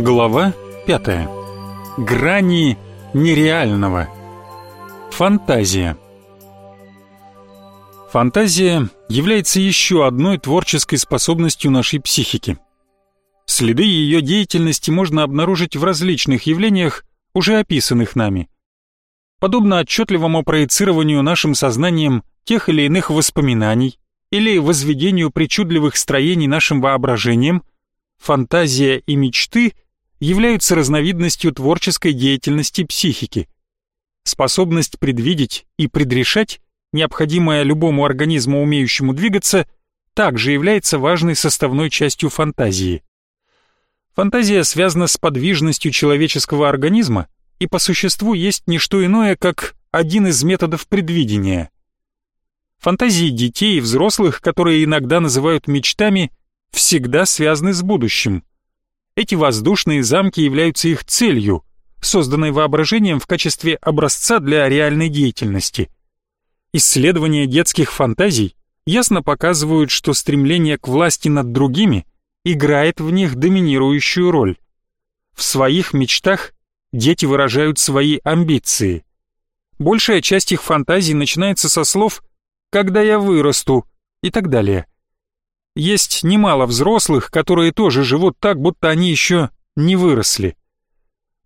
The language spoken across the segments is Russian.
Глава 5. Грани нереального. Фантазия. Фантазия является еще одной творческой способностью нашей психики. Следы ее деятельности можно обнаружить в различных явлениях, уже описанных нами. Подобно отчетливому проецированию нашим сознанием тех или иных воспоминаний или возведению причудливых строений нашим воображением, фантазия и мечты являются разновидностью творческой деятельности психики. Способность предвидеть и предрешать, необходимая любому организму, умеющему двигаться, также является важной составной частью фантазии. Фантазия связана с подвижностью человеческого организма и по существу есть не что иное, как один из методов предвидения. Фантазии детей и взрослых, которые иногда называют мечтами, всегда связаны с будущим. Эти воздушные замки являются их целью, созданной воображением в качестве образца для реальной деятельности. Исследования детских фантазий ясно показывают, что стремление к власти над другими играет в них доминирующую роль. В своих мечтах дети выражают свои амбиции. Большая часть их фантазий начинается со слов «когда я вырасту» и так далее. Есть немало взрослых, которые тоже живут так, будто они еще не выросли.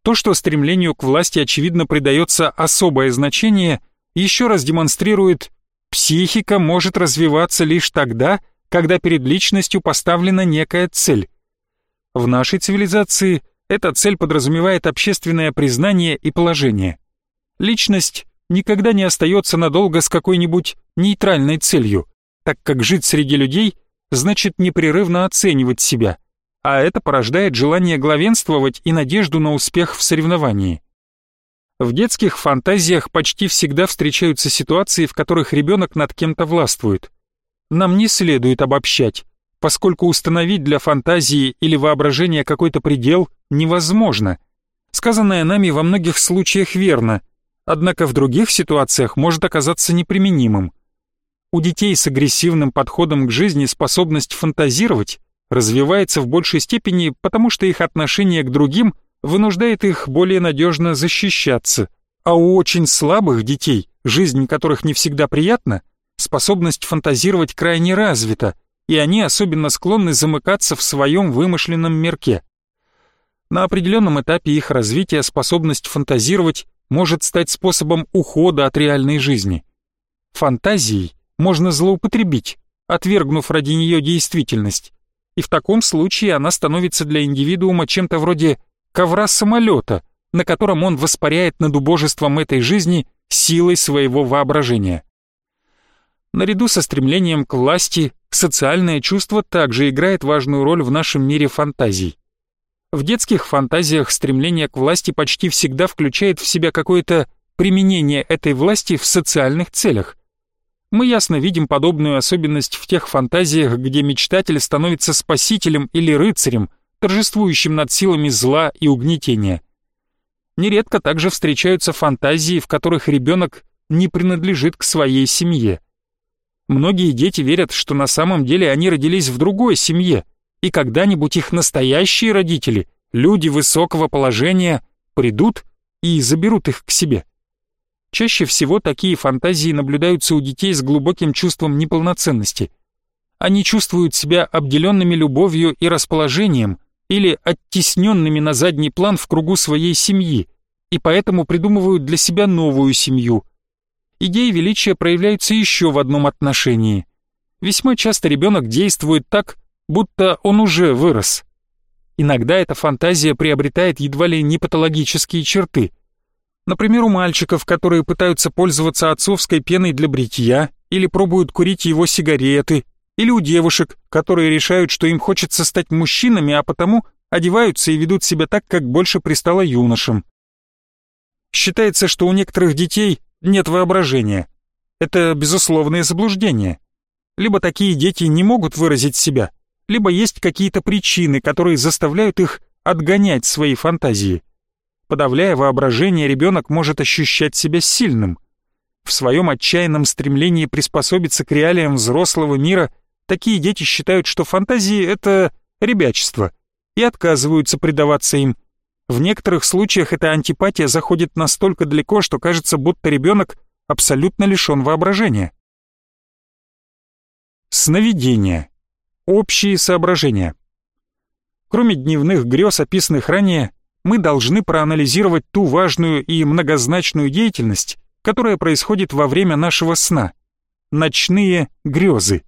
То, что стремлению к власти очевидно придается особое значение, еще раз демонстрирует, психика может развиваться лишь тогда, когда перед личностью поставлена некая цель. В нашей цивилизации эта цель подразумевает общественное признание и положение. Личность никогда не остается надолго с какой-нибудь нейтральной целью, так как жить среди людей значит непрерывно оценивать себя, а это порождает желание главенствовать и надежду на успех в соревновании. В детских фантазиях почти всегда встречаются ситуации, в которых ребенок над кем-то властвует. Нам не следует обобщать, поскольку установить для фантазии или воображения какой-то предел невозможно. Сказанное нами во многих случаях верно, однако в других ситуациях может оказаться неприменимым. У детей с агрессивным подходом к жизни способность фантазировать развивается в большей степени, потому что их отношение к другим вынуждает их более надежно защищаться. А у очень слабых детей, жизнь которых не всегда приятна, способность фантазировать крайне развита, и они особенно склонны замыкаться в своем вымышленном мирке. На определенном этапе их развития способность фантазировать может стать способом ухода от реальной жизни. Фантазией можно злоупотребить, отвергнув ради нее действительность, и в таком случае она становится для индивидуума чем-то вроде ковра-самолета, на котором он воспаряет над убожеством этой жизни силой своего воображения. Наряду со стремлением к власти, социальное чувство также играет важную роль в нашем мире фантазий. В детских фантазиях стремление к власти почти всегда включает в себя какое-то применение этой власти в социальных целях – мы ясно видим подобную особенность в тех фантазиях, где мечтатель становится спасителем или рыцарем, торжествующим над силами зла и угнетения. Нередко также встречаются фантазии, в которых ребенок не принадлежит к своей семье. Многие дети верят, что на самом деле они родились в другой семье, и когда-нибудь их настоящие родители, люди высокого положения, придут и заберут их к себе. Чаще всего такие фантазии наблюдаются у детей с глубоким чувством неполноценности. Они чувствуют себя обделенными любовью и расположением или оттесненными на задний план в кругу своей семьи, и поэтому придумывают для себя новую семью. Идеи величия проявляются еще в одном отношении. Весьма часто ребенок действует так, будто он уже вырос. Иногда эта фантазия приобретает едва ли не патологические черты – Например, у мальчиков, которые пытаются пользоваться отцовской пеной для бритья или пробуют курить его сигареты, или у девушек, которые решают, что им хочется стать мужчинами, а потому одеваются и ведут себя так, как больше пристало юношам. Считается, что у некоторых детей нет воображения. Это безусловное заблуждение. Либо такие дети не могут выразить себя, либо есть какие-то причины, которые заставляют их отгонять свои фантазии. Подавляя воображение, ребенок может ощущать себя сильным. В своем отчаянном стремлении приспособиться к реалиям взрослого мира такие дети считают, что фантазии — это ребячество, и отказываются предаваться им. В некоторых случаях эта антипатия заходит настолько далеко, что кажется, будто ребенок абсолютно лишен воображения. Сновидения. Общие соображения. Кроме дневных грез, описанных ранее, мы должны проанализировать ту важную и многозначную деятельность, которая происходит во время нашего сна. Ночные грезы.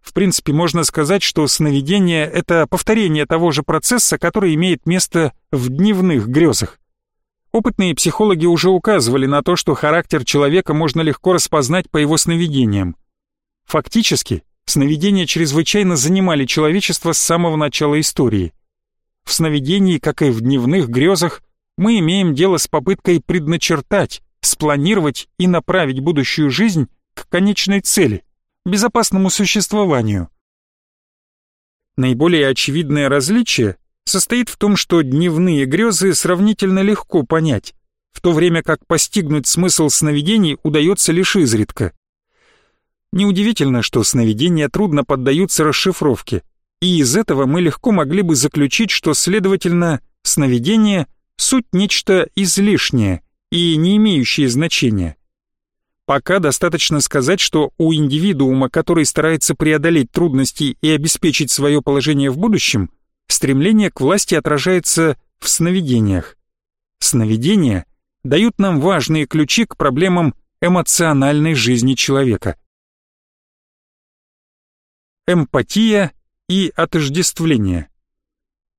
В принципе, можно сказать, что сновидение — это повторение того же процесса, который имеет место в дневных грезах. Опытные психологи уже указывали на то, что характер человека можно легко распознать по его сновидениям. Фактически, сновидения чрезвычайно занимали человечество с самого начала истории. В сновидении, как и в дневных грезах, мы имеем дело с попыткой предначертать, спланировать и направить будущую жизнь к конечной цели – безопасному существованию. Наиболее очевидное различие состоит в том, что дневные грезы сравнительно легко понять, в то время как постигнуть смысл сновидений удается лишь изредка. Неудивительно, что сновидения трудно поддаются расшифровке, и из этого мы легко могли бы заключить, что, следовательно, сновидение — суть нечто излишнее и не имеющее значения. Пока достаточно сказать, что у индивидуума, который старается преодолеть трудности и обеспечить свое положение в будущем, стремление к власти отражается в сновидениях. Сновидения дают нам важные ключи к проблемам эмоциональной жизни человека. Эмпатия и отождествление.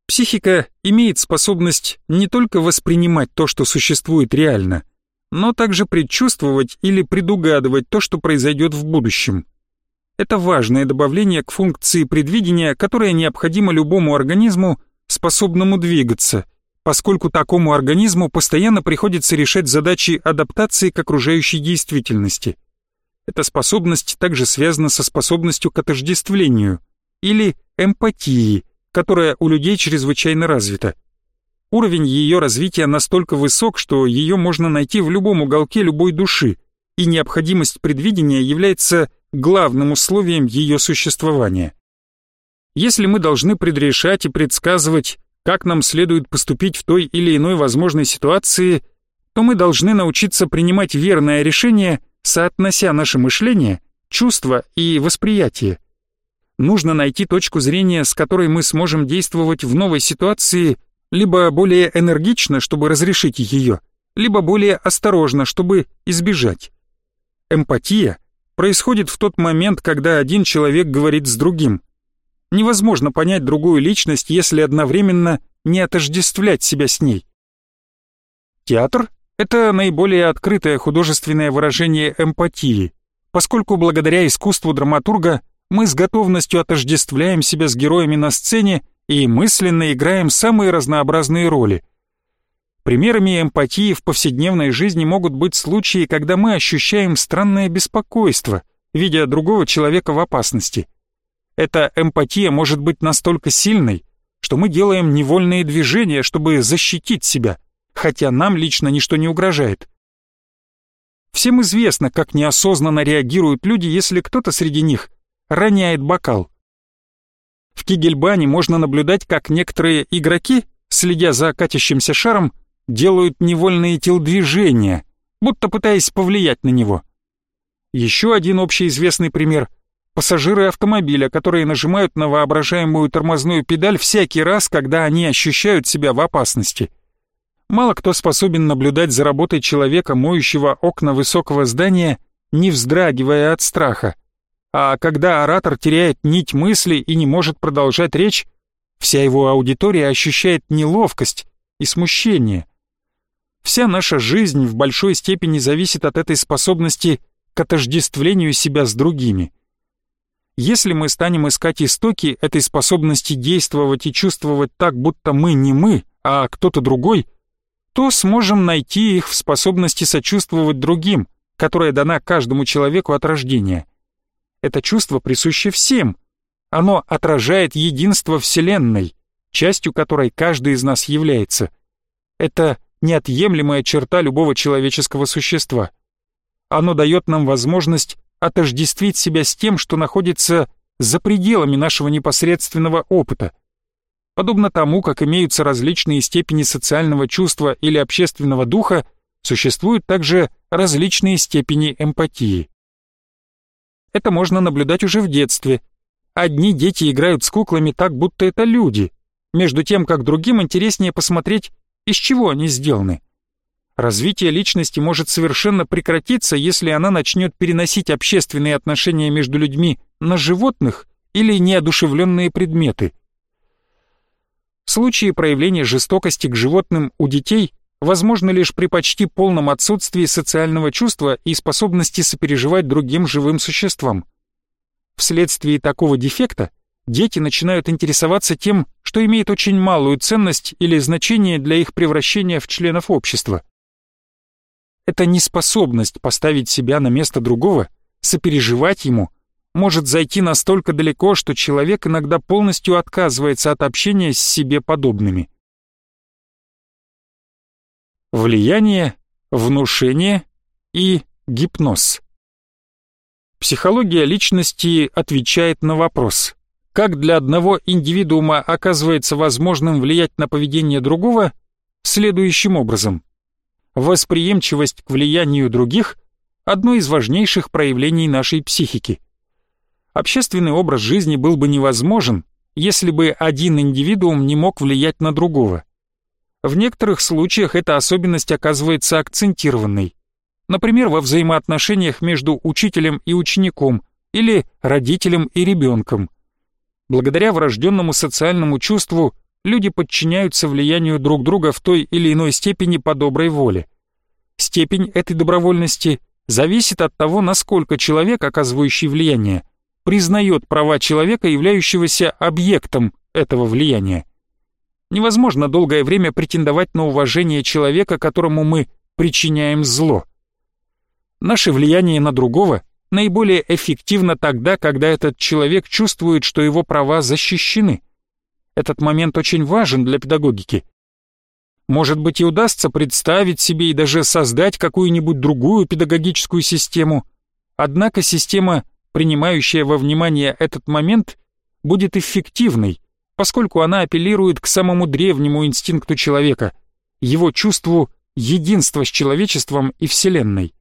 Психика имеет способность не только воспринимать то, что существует реально, но также предчувствовать или предугадывать то, что произойдет в будущем. Это важное добавление к функции предвидения, которая необходима любому организму, способному двигаться, поскольку такому организму постоянно приходится решать задачи адаптации к окружающей действительности. Эта способность также связана со способностью к отождествлению или эмпатии, которая у людей чрезвычайно развита. Уровень ее развития настолько высок, что ее можно найти в любом уголке любой души, и необходимость предвидения является главным условием ее существования. Если мы должны предрешать и предсказывать, как нам следует поступить в той или иной возможной ситуации, то мы должны научиться принимать верное решение, соотнося наше мышление, чувства и восприятие. Нужно найти точку зрения, с которой мы сможем действовать в новой ситуации либо более энергично, чтобы разрешить ее, либо более осторожно, чтобы избежать. Эмпатия происходит в тот момент, когда один человек говорит с другим. Невозможно понять другую личность, если одновременно не отождествлять себя с ней. Театр — это наиболее открытое художественное выражение эмпатии, поскольку благодаря искусству драматурга мы с готовностью отождествляем себя с героями на сцене и мысленно играем самые разнообразные роли. Примерами эмпатии в повседневной жизни могут быть случаи, когда мы ощущаем странное беспокойство, видя другого человека в опасности. Эта эмпатия может быть настолько сильной, что мы делаем невольные движения, чтобы защитить себя, хотя нам лично ничто не угрожает. Всем известно, как неосознанно реагируют люди, если кто-то среди них роняет бокал. В Кигельбане можно наблюдать, как некоторые игроки, следя за катящимся шаром, делают невольные телодвижения, будто пытаясь повлиять на него. Еще один общеизвестный пример – пассажиры автомобиля, которые нажимают на воображаемую тормозную педаль всякий раз, когда они ощущают себя в опасности. Мало кто способен наблюдать за работой человека, моющего окна высокого здания, не вздрагивая от страха. А когда оратор теряет нить мысли и не может продолжать речь, вся его аудитория ощущает неловкость и смущение. Вся наша жизнь в большой степени зависит от этой способности к отождествлению себя с другими. Если мы станем искать истоки этой способности действовать и чувствовать так, будто мы не мы, а кто-то другой, то сможем найти их в способности сочувствовать другим, которая дана каждому человеку от рождения. Это чувство присуще всем. Оно отражает единство Вселенной, частью которой каждый из нас является. Это неотъемлемая черта любого человеческого существа. Оно дает нам возможность отождествить себя с тем, что находится за пределами нашего непосредственного опыта. Подобно тому, как имеются различные степени социального чувства или общественного духа, существуют также различные степени эмпатии. Это можно наблюдать уже в детстве. Одни дети играют с куклами так, будто это люди, между тем, как другим интереснее посмотреть, из чего они сделаны. Развитие личности может совершенно прекратиться, если она начнет переносить общественные отношения между людьми на животных или неодушевленные предметы. Случаи проявления жестокости к животным у детей возможны лишь при почти полном отсутствии социального чувства и способности сопереживать другим живым существам. Вследствие такого дефекта дети начинают интересоваться тем, что имеет очень малую ценность или значение для их превращения в членов общества. Эта неспособность поставить себя на место другого, сопереживать ему, может зайти настолько далеко, что человек иногда полностью отказывается от общения с себе подобными. Влияние, внушение и гипноз. Психология личности отвечает на вопрос, как для одного индивидуума оказывается возможным влиять на поведение другого следующим образом. Восприимчивость к влиянию других – одно из важнейших проявлений нашей психики. Общественный образ жизни был бы невозможен, если бы один индивидуум не мог влиять на другого. В некоторых случаях эта особенность оказывается акцентированной. Например, во взаимоотношениях между учителем и учеником или родителем и ребенком – Благодаря врожденному социальному чувству люди подчиняются влиянию друг друга в той или иной степени по доброй воле. Степень этой добровольности зависит от того, насколько человек, оказывающий влияние, признает права человека, являющегося объектом этого влияния. Невозможно долгое время претендовать на уважение человека, которому мы причиняем зло. Наше влияние на другого наиболее эффективно тогда, когда этот человек чувствует, что его права защищены. Этот момент очень важен для педагогики. Может быть и удастся представить себе и даже создать какую-нибудь другую педагогическую систему, однако система, принимающая во внимание этот момент, будет эффективной, поскольку она апеллирует к самому древнему инстинкту человека, его чувству единства с человечеством и Вселенной.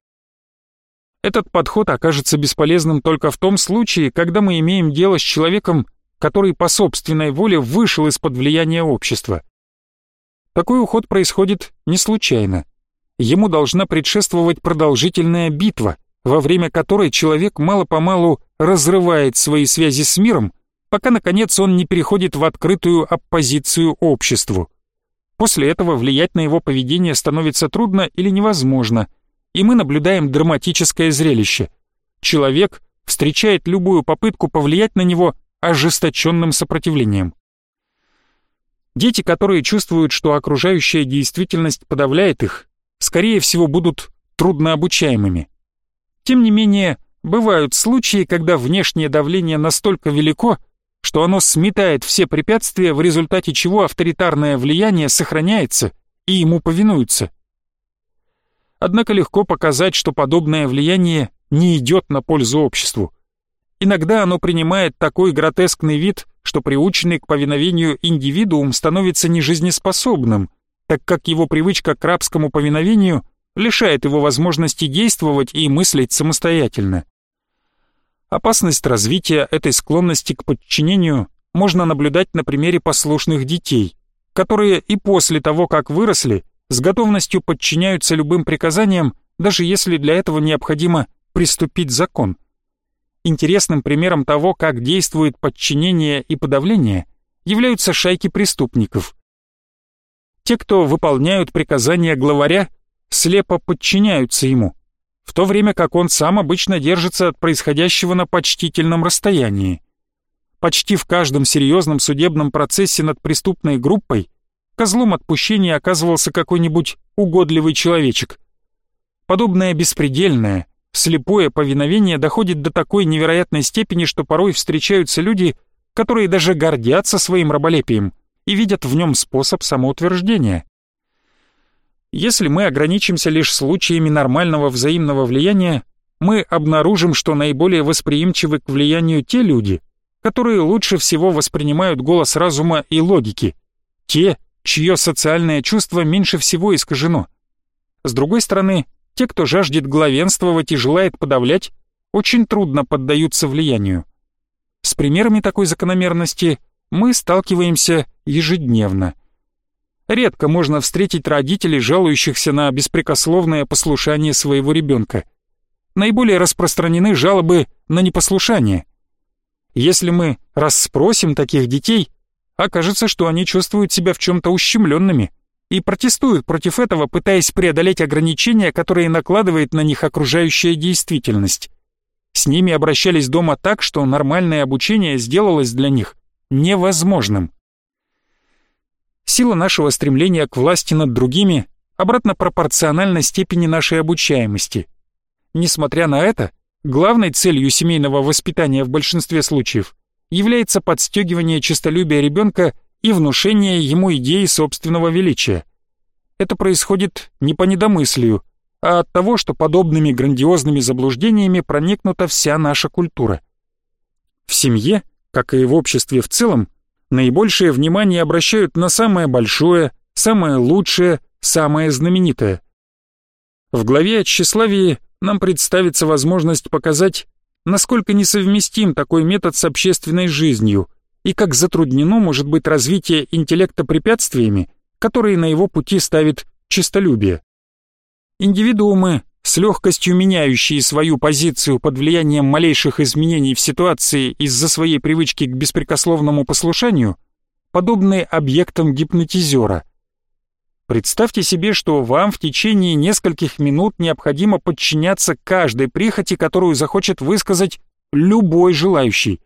Этот подход окажется бесполезным только в том случае, когда мы имеем дело с человеком, который по собственной воле вышел из-под влияния общества. Такой уход происходит не случайно. Ему должна предшествовать продолжительная битва, во время которой человек мало-помалу разрывает свои связи с миром, пока, наконец, он не переходит в открытую оппозицию обществу. После этого влиять на его поведение становится трудно или невозможно – и мы наблюдаем драматическое зрелище. Человек встречает любую попытку повлиять на него ожесточенным сопротивлением. Дети, которые чувствуют, что окружающая действительность подавляет их, скорее всего будут труднообучаемыми. Тем не менее, бывают случаи, когда внешнее давление настолько велико, что оно сметает все препятствия, в результате чего авторитарное влияние сохраняется и ему повинуются. Однако легко показать, что подобное влияние не идет на пользу обществу. Иногда оно принимает такой гротескный вид, что приученный к повиновению индивидуум становится нежизнеспособным, так как его привычка к рабскому повиновению лишает его возможности действовать и мыслить самостоятельно. Опасность развития этой склонности к подчинению можно наблюдать на примере послушных детей, которые и после того, как выросли, с готовностью подчиняются любым приказаниям, даже если для этого необходимо приступить закон. Интересным примером того, как действует подчинение и подавление, являются шайки преступников. Те, кто выполняют приказания главаря, слепо подчиняются ему, в то время как он сам обычно держится от происходящего на почтительном расстоянии. Почти в каждом серьезном судебном процессе над преступной группой козлом отпущения оказывался какой-нибудь угодливый человечек. Подобное беспредельное, слепое повиновение доходит до такой невероятной степени, что порой встречаются люди, которые даже гордятся своим раболепием и видят в нем способ самоутверждения. Если мы ограничимся лишь случаями нормального взаимного влияния, мы обнаружим, что наиболее восприимчивы к влиянию те люди, которые лучше всего воспринимают голос разума и логики, те, чье социальное чувство меньше всего искажено. С другой стороны, те, кто жаждет главенствовать и желает подавлять, очень трудно поддаются влиянию. С примерами такой закономерности мы сталкиваемся ежедневно. Редко можно встретить родителей, жалующихся на беспрекословное послушание своего ребенка. Наиболее распространены жалобы на непослушание. Если мы расспросим таких детей, окажется, что они чувствуют себя в чем-то ущемленными и протестуют против этого, пытаясь преодолеть ограничения, которые накладывает на них окружающая действительность. С ними обращались дома так, что нормальное обучение сделалось для них невозможным. Сила нашего стремления к власти над другими обратно пропорциональна степени нашей обучаемости. Несмотря на это, главной целью семейного воспитания в большинстве случаев является подстегивание честолюбия ребенка и внушение ему идеи собственного величия. Это происходит не по недомыслию, а от того, что подобными грандиозными заблуждениями проникнута вся наша культура. В семье, как и в обществе в целом, наибольшее внимание обращают на самое большое, самое лучшее, самое знаменитое. В главе о тщеславии нам представится возможность показать, насколько несовместим такой метод с общественной жизнью и как затруднено может быть развитие интеллекта препятствиями, которые на его пути ставит честолюбие. Индивидуумы, с легкостью меняющие свою позицию под влиянием малейших изменений в ситуации из-за своей привычки к беспрекословному послушанию, подобны объектам гипнотизера. Представьте себе, что вам в течение нескольких минут необходимо подчиняться каждой прихоти, которую захочет высказать любой желающий.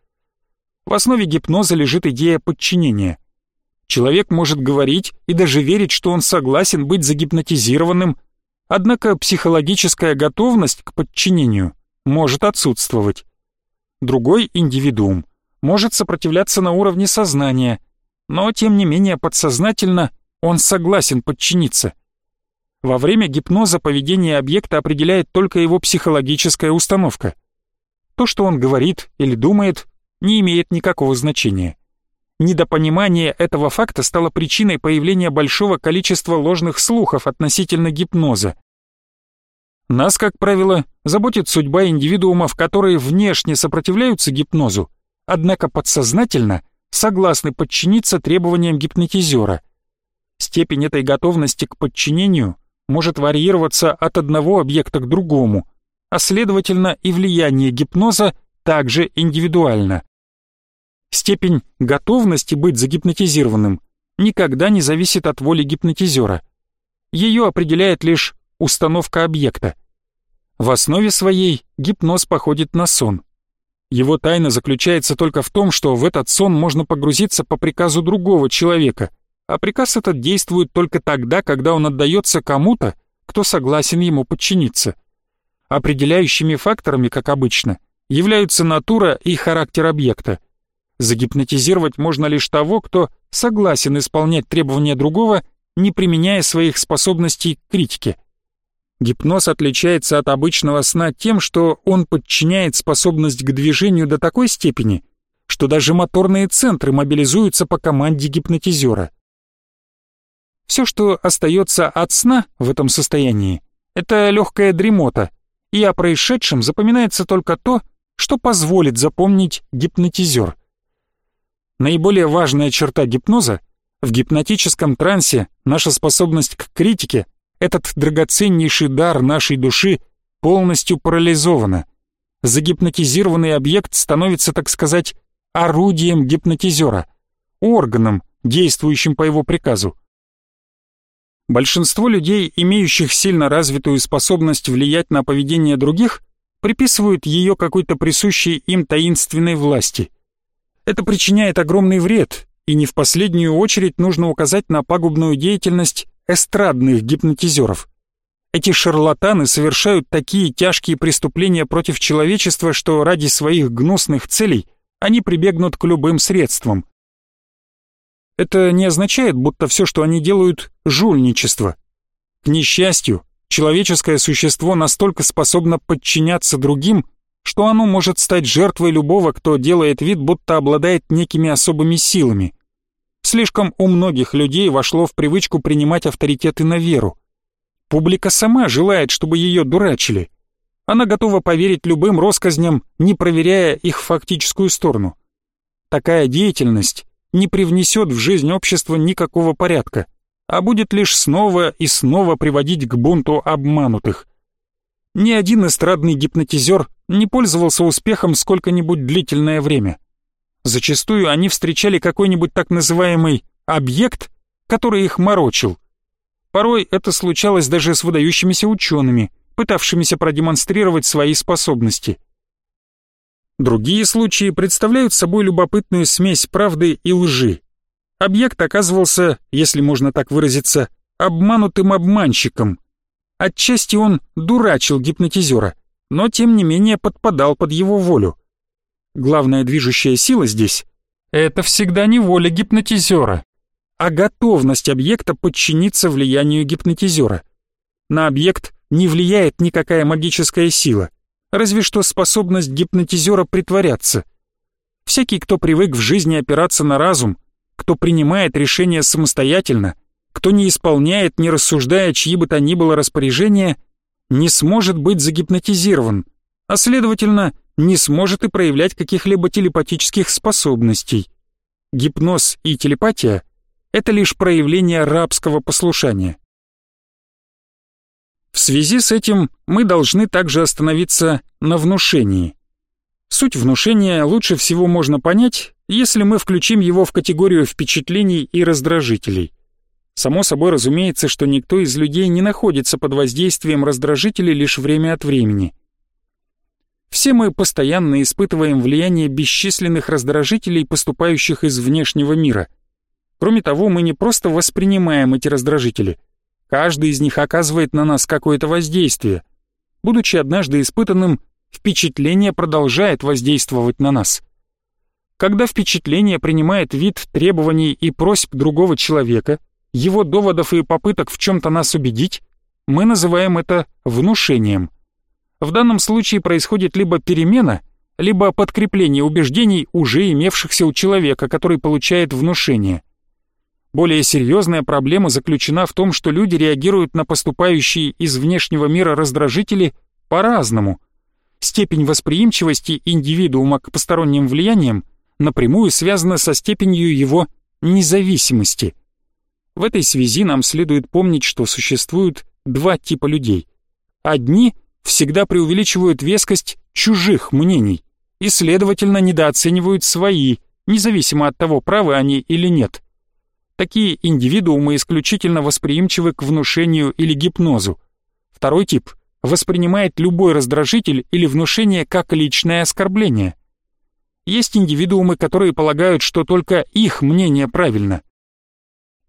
В основе гипноза лежит идея подчинения. Человек может говорить и даже верить, что он согласен быть загипнотизированным, Однако психологическая готовность к подчинению может отсутствовать. Другой индивидуум может сопротивляться на уровне сознания, но тем не менее подсознательно он согласен подчиниться. Во время гипноза поведение объекта определяет только его психологическая установка. То, что он говорит или думает, не имеет никакого значения. Недопонимание этого факта стало причиной появления большого количества ложных слухов относительно гипноза. Нас, как правило, заботит судьба индивидуумов, которые внешне сопротивляются гипнозу, однако подсознательно согласны подчиниться требованиям гипнотизера. Степень этой готовности к подчинению может варьироваться от одного объекта к другому, а следовательно и влияние гипноза также индивидуально. Степень готовности быть загипнотизированным никогда не зависит от воли гипнотизера. Ее определяет лишь установка объекта. В основе своей гипноз походит на сон. Его тайна заключается только в том, что в этот сон можно погрузиться по приказу другого человека, а приказ этот действует только тогда, когда он отдается кому-то, кто согласен ему подчиниться. Определяющими факторами, как обычно, являются натура и характер объекта. Загипнотизировать можно лишь того, кто согласен исполнять требования другого, не применяя своих способностей к критике. Гипноз отличается от обычного сна тем, что он подчиняет способность к движению до такой степени, что даже моторные центры мобилизуются по команде гипнотизера. Все, что остается от сна в этом состоянии, это легкая дремота, и о происшедшем запоминается только то, что позволит запомнить гипнотизер – Наиболее важная черта гипноза — в гипнотическом трансе наша способность к критике, этот драгоценнейший дар нашей души полностью парализована. Загипнотизированный объект становится, так сказать, орудием гипнотизера, органом, действующим по его приказу. Большинство людей, имеющих сильно развитую способность влиять на поведение других, приписывают ее какой-то присущей им таинственной власти. Это причиняет огромный вред, и не в последнюю очередь нужно указать на пагубную деятельность эстрадных гипнотизеров. Эти шарлатаны совершают такие тяжкие преступления против человечества, что ради своих гнусных целей они прибегнут к любым средствам. Это не означает, будто все, что они делают, жульничество. К несчастью, человеческое существо настолько способно подчиняться другим, что оно может стать жертвой любого, кто делает вид, будто обладает некими особыми силами. Слишком у многих людей вошло в привычку принимать авторитеты на веру. Публика сама желает, чтобы ее дурачили. Она готова поверить любым россказням, не проверяя их фактическую сторону. Такая деятельность не привнесет в жизнь общества никакого порядка, а будет лишь снова и снова приводить к бунту обманутых. Ни один эстрадный гипнотизер не пользовался успехом сколько-нибудь длительное время. Зачастую они встречали какой-нибудь так называемый «объект», который их морочил. Порой это случалось даже с выдающимися учеными, пытавшимися продемонстрировать свои способности. Другие случаи представляют собой любопытную смесь правды и лжи. Объект оказывался, если можно так выразиться, обманутым обманщиком. Отчасти он дурачил гипнотизера, но тем не менее подпадал под его волю. Главная движущая сила здесь — это всегда не воля гипнотизера, а готовность объекта подчиниться влиянию гипнотизера. На объект не влияет никакая магическая сила, разве что способность гипнотизера притворяться. Всякий, кто привык в жизни опираться на разум, кто принимает решения самостоятельно, кто не исполняет, не рассуждая чьи бы то ни было распоряжения, не сможет быть загипнотизирован, а следовательно, не сможет и проявлять каких-либо телепатических способностей. Гипноз и телепатия — это лишь проявление рабского послушания. В связи с этим мы должны также остановиться на внушении. Суть внушения лучше всего можно понять, если мы включим его в категорию впечатлений и раздражителей. Само собой разумеется, что никто из людей не находится под воздействием раздражителей лишь время от времени. Все мы постоянно испытываем влияние бесчисленных раздражителей, поступающих из внешнего мира. Кроме того, мы не просто воспринимаем эти раздражители – Каждый из них оказывает на нас какое-то воздействие. Будучи однажды испытанным, впечатление продолжает воздействовать на нас. Когда впечатление принимает вид требований и просьб другого человека, его доводов и попыток в чем-то нас убедить, мы называем это внушением. В данном случае происходит либо перемена, либо подкрепление убеждений, уже имевшихся у человека, который получает внушение. Более серьезная проблема заключена в том, что люди реагируют на поступающие из внешнего мира раздражители по-разному. Степень восприимчивости индивидуума к посторонним влияниям напрямую связана со степенью его независимости. В этой связи нам следует помнить, что существуют два типа людей. Одни всегда преувеличивают вескость чужих мнений и, следовательно, недооценивают свои, независимо от того, правы они или нет. Такие индивидуумы исключительно восприимчивы к внушению или гипнозу. Второй тип воспринимает любой раздражитель или внушение как личное оскорбление. Есть индивидуумы, которые полагают, что только их мнение правильно.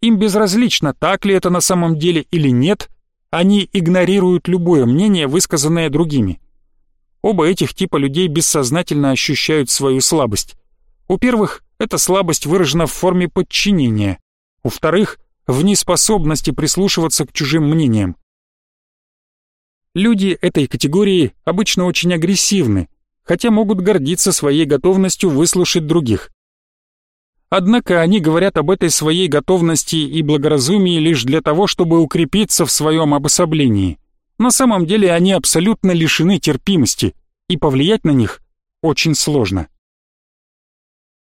Им безразлично, так ли это на самом деле или нет, они игнорируют любое мнение, высказанное другими. Оба этих типа людей бессознательно ощущают свою слабость. У первых эта слабость выражена в форме подчинения, у-вторых, в неспособности прислушиваться к чужим мнениям. Люди этой категории обычно очень агрессивны, хотя могут гордиться своей готовностью выслушать других. Однако они говорят об этой своей готовности и благоразумии лишь для того, чтобы укрепиться в своем обособлении. На самом деле они абсолютно лишены терпимости, и повлиять на них очень сложно.